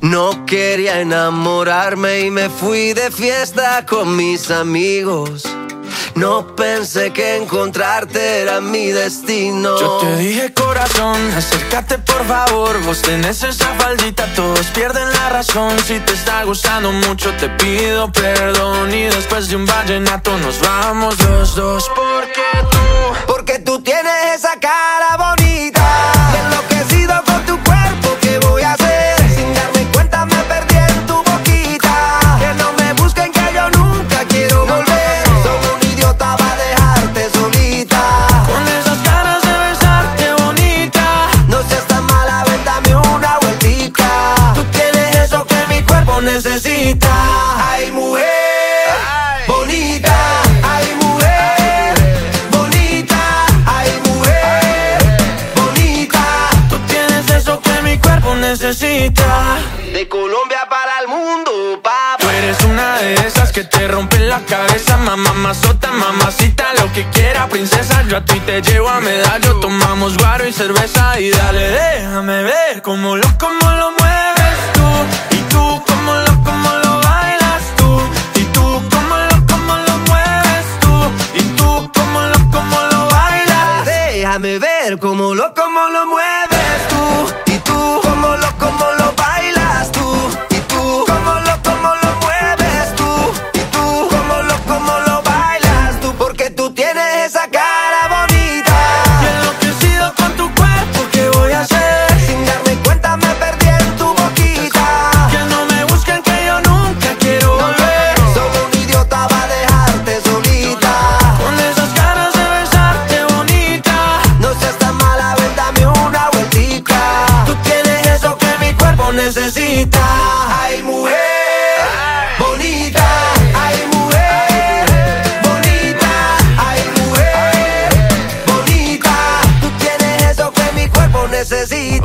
No quería enamorarme y me fui de fiesta con mis amigos. No pensé que encontrarte era mi destino. Yo te dije corazón, acércate por favor. Vos tenés esa faldita, todos pierden la razón. Si te está gustando mucho, te pido perdón. Y después de un vallenato nos vamos los dos. Porque Ay, mujer. Bonita, ay mujer, bonita, ay mujer, bonita. Tú tienes eso que mi cuerpo necesita. De Colombia para el mundo, papá. Tú eres una de esas que te rompen la cabeza, mamá mazota, mamacita, lo que quiera, princesa. Yo a ti te llevo a medallo, tomamos guaro y cerveza y dale, déjame ver cómo lo, cómo ver cómo lo, mueves tú, necesita.